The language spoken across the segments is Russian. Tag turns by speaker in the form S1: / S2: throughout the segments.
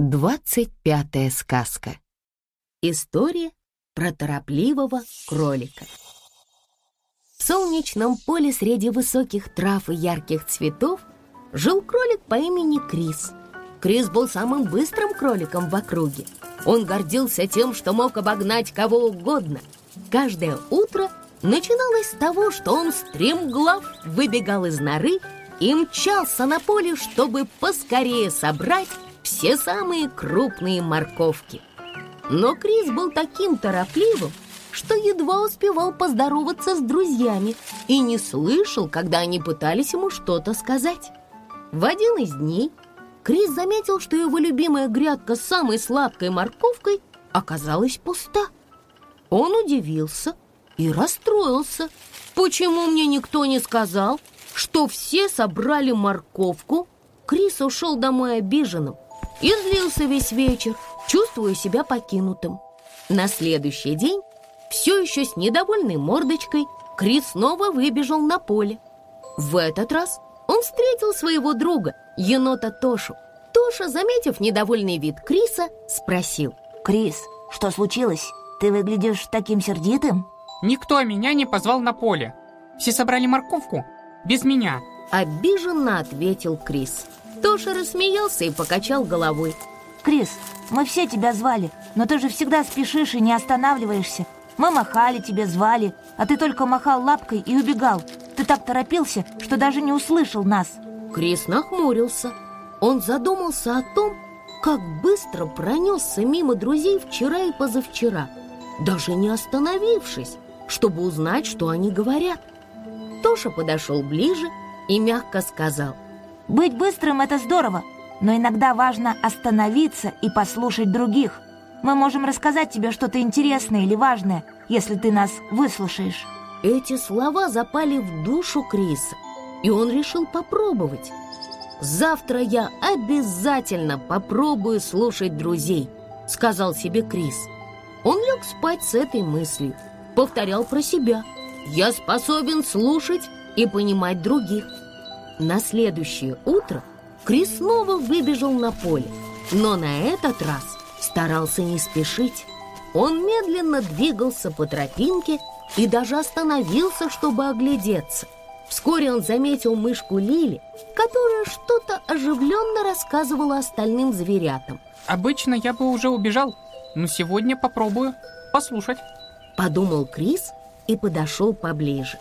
S1: Двадцать пятая сказка. История про торопливого кролика. В солнечном поле среди высоких трав и ярких цветов жил кролик по имени Крис. Крис был самым быстрым кроликом в округе. Он гордился тем, что мог обогнать кого угодно. Каждое утро начиналось с того, что он стремглав выбегал из норы и мчался на поле, чтобы поскорее собрать все самые крупные морковки. Но Крис был таким торопливым, что едва успевал поздороваться с друзьями и не слышал, когда они пытались ему что-то сказать. В один из дней Крис заметил, что его любимая грядка с самой сладкой морковкой оказалась пуста. Он удивился и расстроился. Почему мне никто не сказал, что все собрали морковку? Крис ушел домой обиженным и злился весь вечер, чувствуя себя покинутым. На следующий день, все еще с недовольной мордочкой, Крис снова выбежал на поле. В этот раз он встретил своего друга, енота Тошу. Тоша, заметив недовольный вид Криса, спросил.
S2: «Крис, что случилось? Ты выглядишь таким сердитым?»
S3: Никто меня не позвал на поле. Все собрали морковку без меня.
S1: Обиженно ответил Крис. Тоша рассмеялся и покачал головой.
S2: «Крис, мы все тебя звали, но ты же всегда спешишь и не останавливаешься. Мы махали тебе, звали, а ты только махал лапкой и убегал. Ты так торопился, что даже не услышал нас».
S1: Крис нахмурился. Он задумался о том, как быстро пронесся мимо друзей вчера и позавчера, даже не остановившись, чтобы узнать, что они говорят. Тоша подошел ближе и мягко сказал –
S2: быть быстрым — это здорово, но иногда важно остановиться и послушать других. Мы можем рассказать тебе что-то интересное или важное, если ты нас выслушаешь».
S1: Эти слова запали в душу Криса, и он решил попробовать. «Завтра я обязательно попробую слушать друзей», — сказал себе Крис. Он лег спать с этой мыслью, повторял про себя. «Я способен слушать и понимать других». На следующее утро Крис снова выбежал на поле, но на этот раз старался не спешить. Он медленно двигался по тропинке и даже остановился, чтобы оглядеться. Вскоре он заметил мышку Лили, которая что-то оживленно рассказывала остальным зверятам.
S3: Обычно я бы уже убежал, но сегодня попробую послушать.
S1: Подумал Крис и подошел поближе.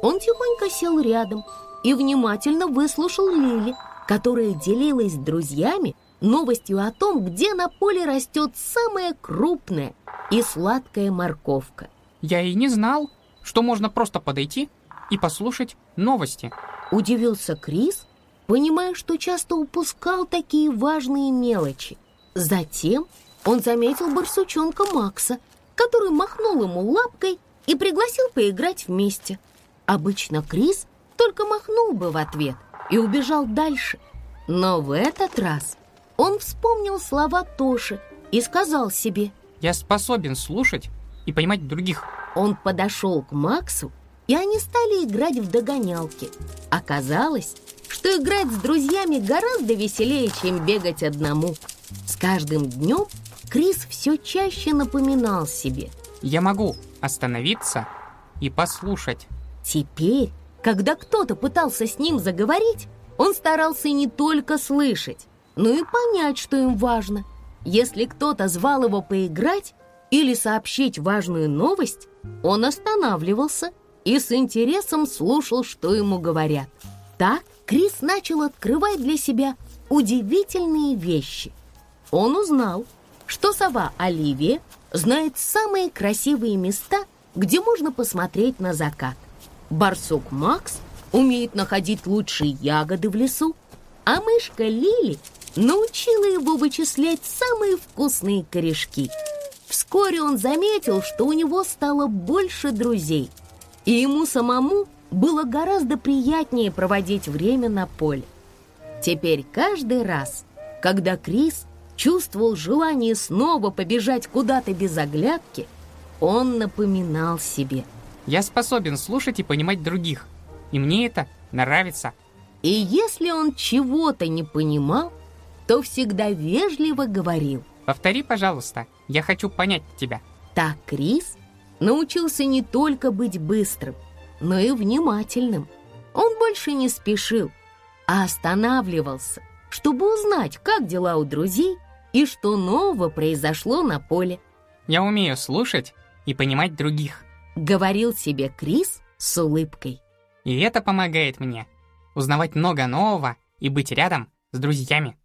S1: Он тихонько сел рядом и внимательно выслушал Лили, которая делилась с друзьями новостью о том, где на поле растет самая крупная и сладкая морковка.
S3: Я и не знал, что можно просто подойти и послушать новости.
S1: Удивился Крис, понимая, что часто упускал такие важные мелочи. Затем он заметил барсучонка Макса, который махнул ему лапкой и пригласил поиграть вместе. Обычно Крис только махнул бы в ответ и убежал дальше. Но в этот раз он вспомнил слова Тоши и сказал себе
S3: «Я способен слушать и понимать других».
S1: Он подошел к Максу, и они стали играть в догонялки. Оказалось, что играть с друзьями гораздо веселее, чем бегать одному. С каждым днем Крис все чаще напоминал себе
S3: «Я могу остановиться и послушать».
S1: Теперь когда кто-то пытался с ним заговорить, он старался не только слышать, но и понять, что им важно. Если кто-то звал его поиграть или сообщить важную новость, он останавливался и с интересом слушал, что ему говорят. Так Крис начал открывать для себя удивительные вещи. Он узнал, что сова Оливия знает самые красивые места, где можно посмотреть на закат – Барсук Макс умеет находить лучшие ягоды в лесу, а мышка Лили научила его вычислять самые вкусные корешки. Вскоре он заметил, что у него стало больше друзей, и ему самому было гораздо приятнее проводить время на поле. Теперь каждый раз, когда Крис чувствовал желание снова побежать куда-то без оглядки, он напоминал себе –
S3: я способен слушать и понимать других, и мне это нравится.
S1: И если он чего-то не понимал, то всегда вежливо говорил.
S3: Повтори, пожалуйста, я хочу понять тебя.
S1: Так Крис научился не только быть быстрым, но и внимательным. Он больше не спешил, а останавливался, чтобы узнать, как дела у друзей и что нового произошло на поле.
S3: Я умею слушать и понимать других.
S1: Говорил себе Крис с улыбкой.
S3: И это помогает мне узнавать много нового и быть рядом с друзьями.